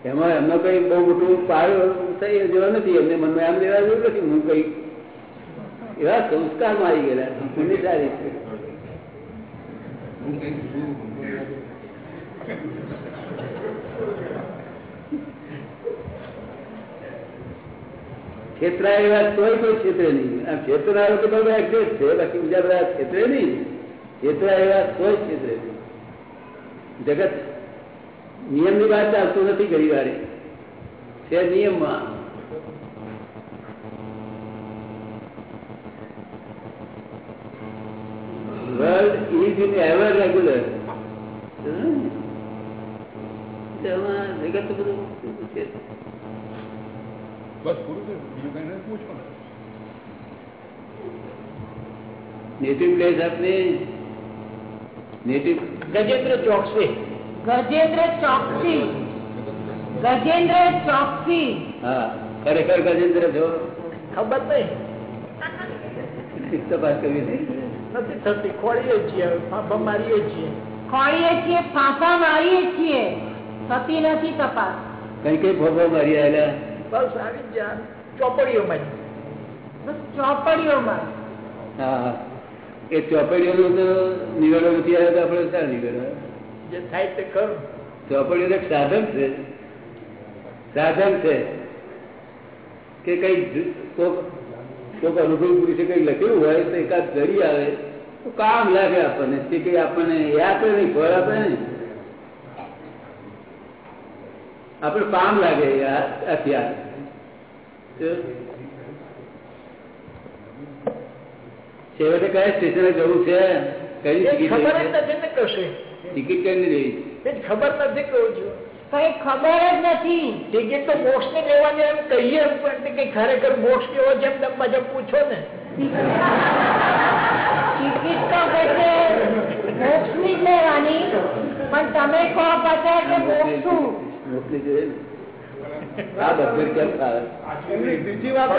એમાં એમનો કઈ બહુ મોટું પાયો થઈ જેવા નથી. એમને મનમાં એમ લેવા જેવું નથી હું કઈ એવા સંસ્કારમાં આવી ગયેલા. પુણ્ય સારી છે. છેતરા એવા કોઈ કોઈ ક્ષેત્રે નહીં. આ ક્ષેત્રનારો તો બધા એક્ઝેક્ટ છે, બાકી બીજા બધા ક્ષેત્રે નહીં. છેતરા એવા કોઈ ક્ષેત્રે નહીં. જગત નિયમની વાત ચાલતું નથી ઘણી વારે. છે નિયમમાં world is in ever regular તેમાં જગત તો બધું છે. બસ પૂરું થયું. બીજું કઈ નથી પૂછવાનું. નેટિવ પ્લેસ આપની. નેટિવ ગજેન્દ્ર ચોકસી. ગજેન્દ્ર ચોકસી. ગજેન્દ્ર ચોકસી. હા ખરેખર ગજેન્દ્ર છો? ખબર નહીં તપાસ કરવી નથી થતી ખોળીએ છીએ ફાંફા મારીએ છીએ. ખોળીએ છીએ ફાંફા મારીએ છીએ. થતી નથી તપાસ. કઈ કઈ ફોફો મારી આવેલા બસ આવી જ ચોપડીઓમાં ચોપડીઓમાં. હા હા. એ ચોપડીઓનો તો નિવેડો નથી આવ્યો તો આપણે શા નિવેડો? જે થાય તે કરું. ચોપડીઓ એક સાધન છે. સાધન છે કે કઈ કોઈક અનુભવી પુરુષે કઈ લખેલું હોય તો એકાદ જરી આવે. તો કામ લાગે આપણને તે કઈ આપણને એ આપે નહીં ફળ આપે ને આપણે કામ લાગે હથિયાર છેવટે કયા સ્ટેશને જવું છે? કઈ ખબર જ છે? નથી ને કશે. ટિકિટ કરી રહી? ખબર નથી કહું છું. કઈ ખબર જ નથી. ટિકિટ તો મોક્ષની લેવાની એમ કહીએ પણ કઈ ખરેખર મોક્ષ કેવો છે એમ તમે પાછા પૂછો ને. ટિકિટ તો કે છે મોક્ષની જ લેવાની પણ તમે કહો પાછા કે મોક્ષ શું? બીજી વાત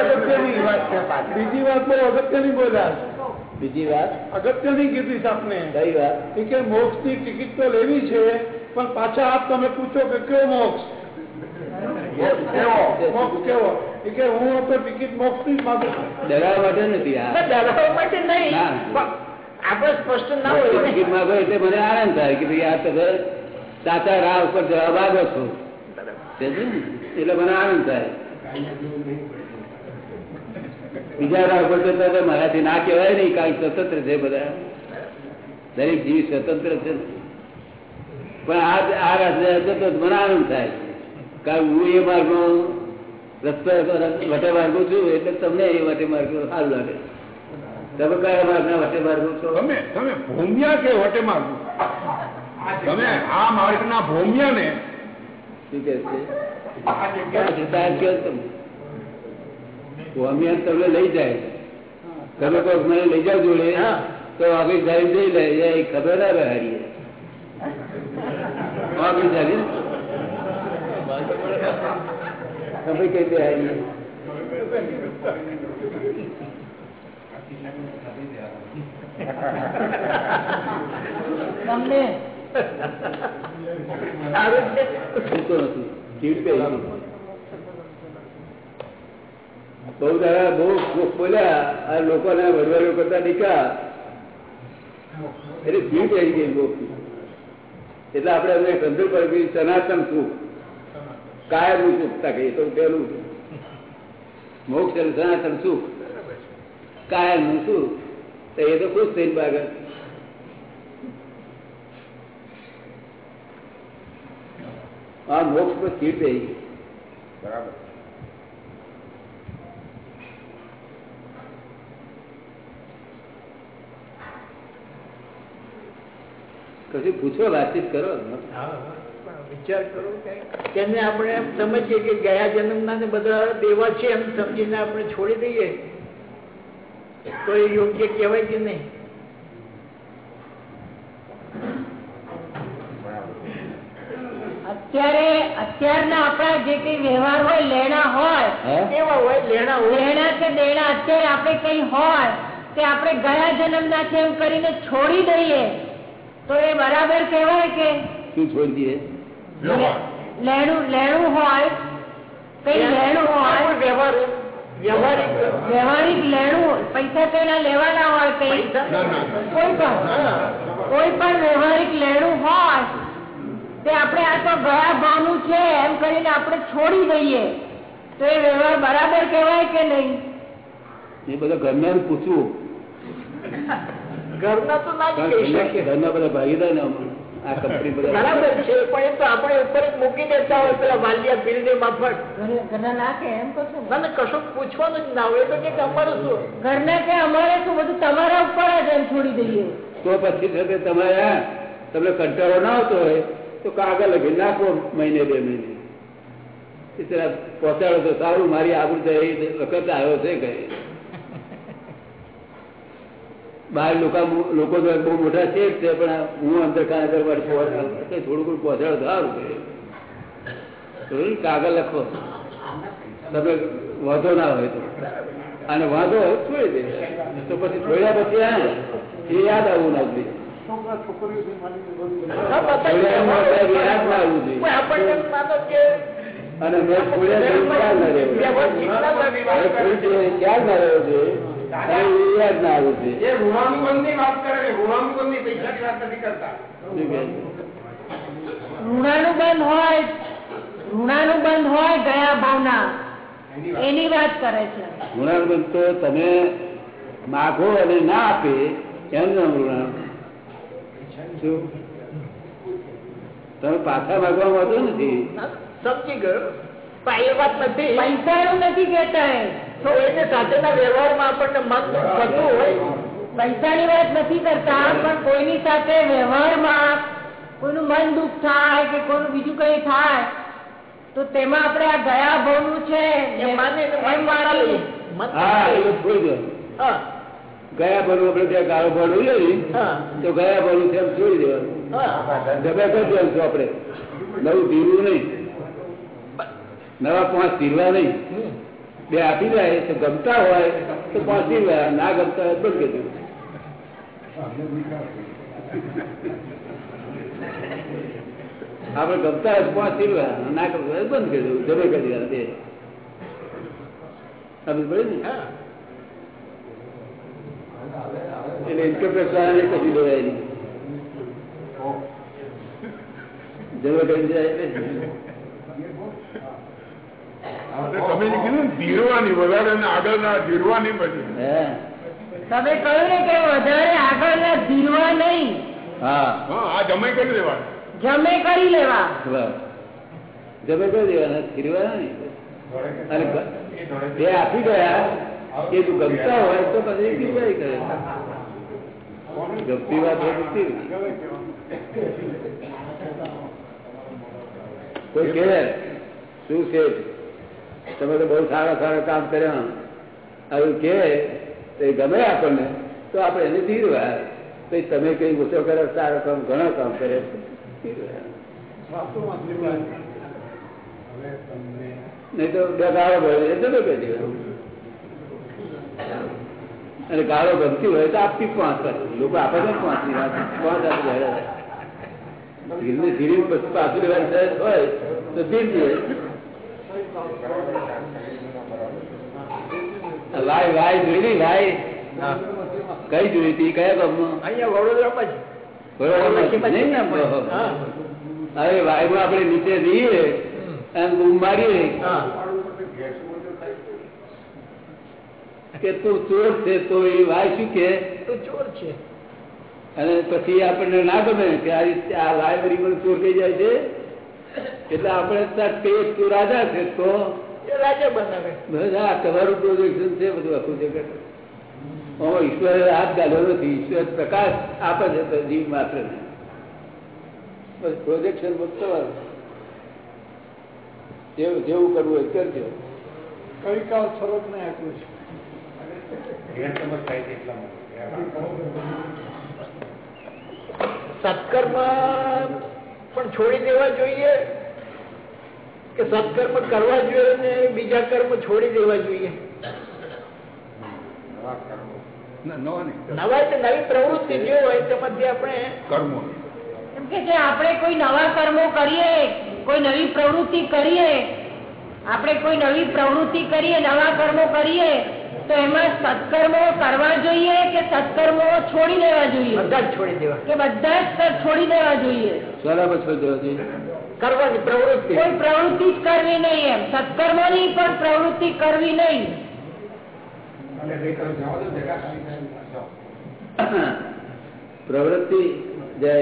બીજી વાત બહુ અગત્યની બોલ્યા બીજી વાત? અગત્યની કીધી છે આપને. કઈ વાત? કે મોક્ષની ટિકિટ તો લેવી છે પણ પાછા આપ તમે પૂછો કે કયો મોક્ષ? મોક્ષ કેવો? કે હું તો ટિકિટ મોક્ષની જ ડરાવવા માટે નથી ડરાવવા માટે નહીં. આપણે સ્પષ્ટ ના હોય. ટિકિટ માંગો એટલે મને આનંદ થાય કે ભાઈ આ તમે સાચા રાહ ઉપર જવાબ આગો છો. એટલે મને આનંદ થાય. બીજા ઉપર જતા તો મારાથી ના કહેવાય નહીં કારણ સ્વતંત્ર છે બધા. દરેક જીવ સ્વતંત્ર છે. પણ આ આ રસ્તે તો મને આનંદ થાય. કારણ હું એ માર્ગનો રસ્તો વટે માર્ગો છું એટલે તમને એ વટે માર્ગો સારું લાગે. તમે કયા માર્ગના વટે માર્ગો છો? તમે તમે ભૂમ્યા કે વટે માર્ગો? તમે આ માર્ગના ભૂમ્યા ને શું કે છે? તમે સ્વામિયાન તમને લઈ જાય. તમે કોઈ મને લઈ જાવ જોડે તો આગળ જાય જઈ લે એ ખબર ના રહે હારીએ આગળ જાય તમે કઈ રીતે હારીએ તમને સારું છે. નથી. ચીડ પે બહુ દાડા બહુ બોલ્યા, આ લોકોને વડવાડો કરતા નીકળ્યા. એટલે ચીડ પડી ગઈ બહુ. એટલે આપણે એમને સમજણ પડે સનાતન સુખ. કાયમ સુખતા કહીએ તો પેલું મોક્ષ સનાતન સુખ. કાયમ સુખ. તો એ તો ખુશ થઈને બાગર આ મોક્ષ પર ચીડ થઈ ગઈ બરાબર. કશું પૂછો વાતચીત કરો. વિચાર કરો તેને આપણે એમ સમજીએ કે ગયા જન્મના બધા દેવા છે એમ સમજીને આપણે છોડી દઈએ. તો એ યોગ્ય કહેવાય કે નહીં? અત્યારે અત્યારના આપણા જે કઈ વ્યવહાર હોય લેણા હોય કેવા હોય લેણા હોય. લેણા કે દેણા અત્યારે આપણે કઈ હોય તે આપણે ગયા જન્મના છે એમ કરીને છોડી દઈએ. તો એ બરાબર કહેવાય કે શું છોડી દઈએ લેણું લેણું હોય કઈ લેણું હોય? વ્યવહાર વ્યવહારિક લેણું પૈસા કઈના લેવાના હોય કઈ? પૈસા? ના, ના. કોઈ પણ. કોઈ પણ વ્યવહારિક લેણું હોય તે આપણે આ તો ગયા ભાવનું છે એમ કરીને આપણે છોડી દઈએ. તો એ વ્યવહાર બરાબર કહેવાય કે નહીં? એ બધા ઘરના પૂછવું. ઘરના તો ના જ કારણ કહી કે શકીએ ઘરના બધા ભાગીદાર ને આ કંપની બધા. બરાબર છે પણ એ તો આપણે ઉપર જ મૂકી દેતા હોય પેલા વાલિયા પીરની માફક. ઘરના ના કે એમ કહો છો ને? કશું પૂછવાનું જ ના હોય તો કે અમારે શું? ઘરના કે અમારે શું? બધું તમારા ઉપર જ એમ છોડી દઈએ. તો પછી છે તમારે તમને કંટાળો ના આવતો હોય તો કાગળ લખી નાખો મહિને બે મહિને. પહોંચાડો તો સારું મારી આગળ વખત આવ્યો છે કઈ બહાર લોકો લોકો તો બહુ મોટા છે તે પણ હું અંદર કાગળ પર પહોંચાડો થોડું સારું? કાગળ લખો. તમે વાંધો ના હોય તો. અને વાંધો છોડી દે. તો પછી છોડ્યા પછી હા એ યાદ આવવું ના જોઈએ. અને મેં છોડ્યા ખ્યાલ ના રહ્યો જોઈએ. યાદ ના એ ઋણાનુબંધ વાત કરે છે. ઋણાનુબંધ પૈસાની વાત નથી કરતા? શું કહે છે? ઋણાનુબંધ હોય ઋણાનુબંધ હોય ગયા ભાવના એની વાત. કરે છે. ઋણાનુબંધ તો તમે માગો અને ના આપે એનું નામ ઋણાનુબંધ તમે પાછા માગવા માંગો નથી? સમજી ગયો. એ વાત નથી. પૈસાનું નથી કેતા તો એને સાથેના વ્યવહારમાં આપણને મન થતું હોય. પૈસાની વાત નથી કરતા પણ કોઈની સાથે વ્યવહારમાં કોઈનું મન દુઃખ થાય કે કોઈનું બીજું કઈ થાય તો તેમાં આપણે આ ગયા ભાવનું છે. ગયા. ભરું આપણે ત્યાં ગાળો ભરું લઈ હા. તો ગયા ભરું છે એમ છોડી દેવાનું. ગમે આપણે. નવું ધીરું નહીં. નવા પાંચ ધીરવા નહીં. બે આપી જાય તો ગમતા હોય તો પાંચ ધીરવા ના ગમતા હોય તો બંધ કરી દેવું આપણે ગમતા હોય તો પાંચ ધીરવા ના ગમતા હોય બંધ કરી દેવું જમે કરી દેવા બે. સમજ પડે ને? હા. એટલે વાળાને કશું દેવાય નહીં. જમે કરી જાય એટલે તમે કીધું ધીરવાની વધારે ને ધીરવાની પછી. તમે કહ્યું ને કે વધારે આગળ ના ધીરવા નહીં. હા. હા આ કરી દેવાનું. જમે કરી લેવા. જમે કરી દેવાના ધીરવા નહીં. બે આપી ગયા એ તું ગમતા હોય તો પછી ધીરવાઈ કરે. ગમતી વાત હોય કોઈ કહે શું છે? તમે તો બહુ સારા સારા કામ કર્યા. આવું કે, તો ગમે આપણને, તો આપણે એને ધીરવા પછી તમે કઈ ગુસ્સો કરે સારા કામ, ઘણા કામ કરે. નહીં તો બે ગાળો ભરે એટલે તમે કહી અને ગાળો ગમતી હોય તો આપતી પાંચ લોકો આપણને છે પાંચ પાંચ આપી ધીરે ધીરે પછી લેવાની હોય, તો ધીર દે વાય વાય જોઈ વાય કઈ જોઈ હતી? કયા ગામમાં અહીંયા વડોદરામાં જ? બરોબર નહીં ને? હા. વાયમાં આપણે નીચે અને બૂમ મારીએ. કે તું ચોર છે તો એ વાય શું કે? તો ચોર છે. અને પછી આપણને ના ગમે કે આ રીતે આ વાય વરી ચોર થઈ જાય છે? એટલે આપણે રાજા છે તો? રાજા બનાવે. તમારું પ્રોજેક્શન છે બધું આખું જગત. ઈશ્વરે હાથ ગાલ્યો નથી. ઈશ્વર પ્રકાશ આપે છે જીવ માત્ર બસ પ્રોજેક્શન ફક્ત જેવું જેવું કરવું હોય કરજો. કઈ કાળ સ્વરૂપ ને આપ્યું છે. સત્કર્મ પણ છોડી દેવા જોઈએ. કે સત્કર્મ કરવા જોઈએ ને બીજા કર્મ છોડી દેવા જોઈએ. નવા એટલે નવી પ્રવૃત્તિ જે હોય તેમાંથી આપણે કર્મો. એમ કે આપણે કોઈ નવા કર્મો કરીએ કોઈ નવી પ્રવૃત્તિ કરીએ આપણે કોઈ નવી પ્રવૃત્તિ કરીએ નવા કર્મો કરીએ તો એમાં સત્કર્મો કરવા જોઈએ કે સત્કર્મો છોડી દેવા જોઈએ? બધા જ છોડી દેવા. કે બધા જ છોડી દેવા જોઈએ? બરાબર છો જોજી કરવાની પ્રવૃત્તિ. કોઈ પ્રવૃત્તિ જ કરવી નહીં એમ. સત્કર્મોની પણ પ્રવૃત્તિ કરવી નહીં. પ્રવૃત્તિ જય.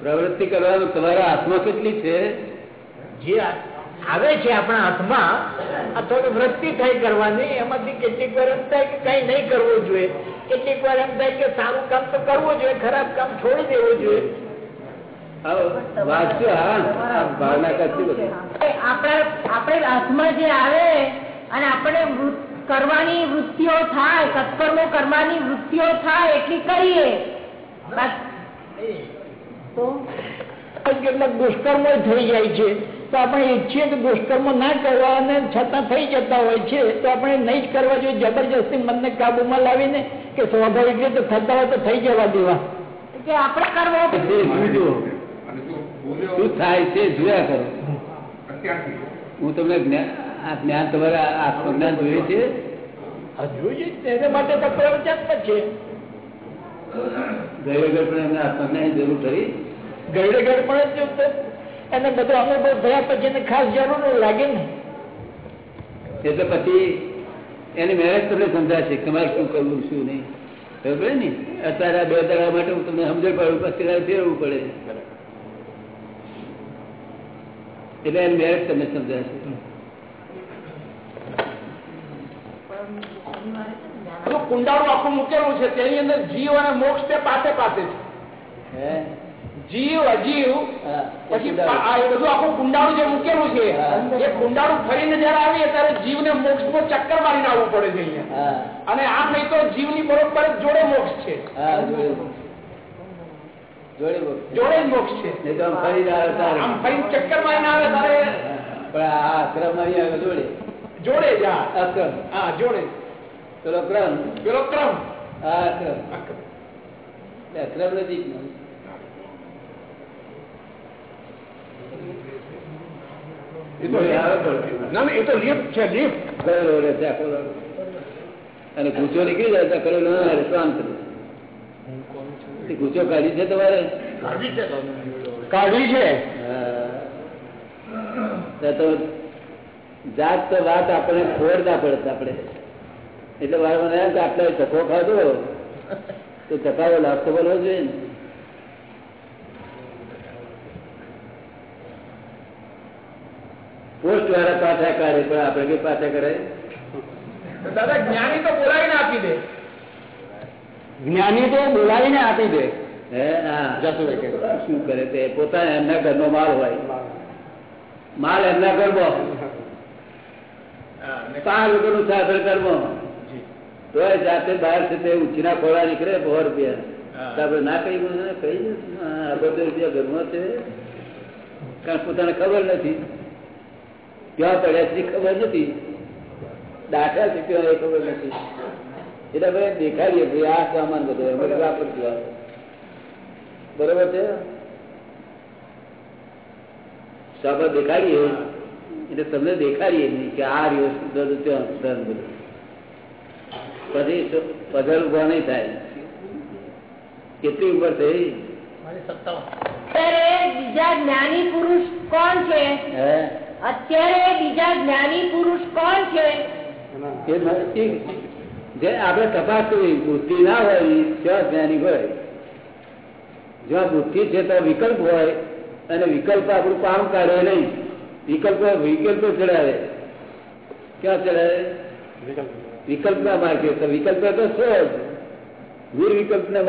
પ્રવૃત્તિ કરવાનું તમારા હાથમાં કેટલી છે? જે આવે છે આપણા હાથમાં અથવા તો વૃત્તિ થાય કરવાની. એમાંથી કેટલીક વાર એમ થાય કે કઈ નહીં કરવું જોઈએ. કેટલીક વાર એમ થાય કે સારું કામ તો કરવું જોઈએ ખરાબ કામ છોડી દેવું જોઈએ. આપણા હાથમાં જે આવે અને આપણે કરવાની વૃત્તિઓ થાય સત્કર્મો કરવાની વૃત્તિઓ થાય એટલી કરીએ. તો? કેટલાક દુષ્કર્મો થઈ જાય છે. તો આપણે ઈચ્છીએ કે દુષ્કર્મો ના કરવા અને છતાં થઈ જતા હોય છે. તો આપણે નહીં જ કરવા જોઈએ. જબરજસ્તી મનને કાબુમાં લાવીને કે સ્વાભાવિક રીતે થતા હોય તો થઈ જવા દેવા. કે આપણે કરવો તે જુદો અને જો બોલ્યો શું થાય છે જોયા કરો. હું તમને જ્ઞાન આ જ્ઞાન તમારા આત્મજ્ઞાન જોયું છે? આ જોઈએ જ માટે પ્રવચન છે ગયે પણ એમને આત્મજ્ઞાનની જરૂર ખરી? ગરડે પણ જ જો તો. એને બધો અનુભવ થયા પછી એને ખાસ જરૂર લાગે ને એટલે પછી એની મેરેજ તમને સમજાશે તમારે શું કરવું શું નહીં. ખબર પડે ને? અત્યારે આ બે દાડા માટે હું તમને સમજણ પડું પછી તારે ફેરવવું પડે. એટલે એની મેરેજ તમને સમજાય છે કુંડાળું આખું મૂકેલું છે તેની અંદર જીવ અને મોક્ષ તે પાસે પાસે છે. જીવ અજીવ પછી બધું આખું કુંડાળું જે મૂકેલું છે. એ કુંડાળું ફરીને જયારે આવીએ ત્યારે જીવને મોક્ષ નો ચક્કર મારીને આવવું પડે છે અને આ નહીં તો જીવની બરોબર જ જોડે મોક્ષ છે. જોડે. મોક્ષ છે. નહીં તો આમ ફરીને આવે તારે. આમ ફરીને ચક્કર મારીને આવે ત્યારે પણ આ અક્રમ અહીં આવે જોડે. જોડે જ હા. અક્રમ હા જોડે પેલો ક્રમ. પેલો ક્રમ. આ અક્રમ અક્રમ નજીક એ એ. અને ગુસ્સો નીકળી જાય તો કરેલો ના શાંત ગુસ્સો કાઢી છે તમારે? કાઢી છે. તો જાત તો વાત આપણે ખોરતા પડતા આપણે. એટલે વારંવાર એમ કે આટલા ચકો ખાધો. તો ચકાવો લાગતો બોલવો જોઈએ ને. પોસ્ટ વાળા પાછા કાઢે પણ આપણે કઈ પાછા કરે દાદા જ્ઞાની તો બોલાવીને આપી દે. જ્ઞાની તો બોલાવીને આપી દે. શું કરે તે? પોતાને એમના ઘરનો માલ હોય. માલ એમના પાંચ લોકોનું સાધન કર્મ તો જાતે બહાર છે તે ઉછીના ખોળા નીકળે સો રૂપિયા. આપડે ના કહી કહી બધો રૂપિયા ઘરમાં છે. કારણ પોતાને ખબર નથી. ક્યાં પડ્યા ખબર નથી. દાખલા છે ક્યાં એ ખબર નથી. એટલે દેખાડીએ ભાઈ આ સામાન બધું બરોબર છે? સાબત દેખાડીએ. એટલે તમને દેખાડીએ નહીં કે આ રહ્યો બધું. પછી પધલ ઊભા નહીં થાય. કેટલી ઉંમર થઈ? અત્યારે બીજા જ્ઞાની પુરુષ કોણ છે? હે? અત્યારે બીજા જ્ઞાની પુરુષ કોણ છે. જે આપણે તપાસ કરવી બુદ્ધિ ના હોય ત્યાં જ્ઞાની હોય. જ્યાં બુદ્ધિ છે તો વિકલ્પ હોય અને વિકલ્પ આપણું કામ કાઢે નહીં. વિકલ્પ વિકલ્પ ચડાવે. ક્યાં ચડાવે? વિકલ્પ. ના માર્ગે. તો વિકલ્પ તો છે નિર્વિકલ્પ ના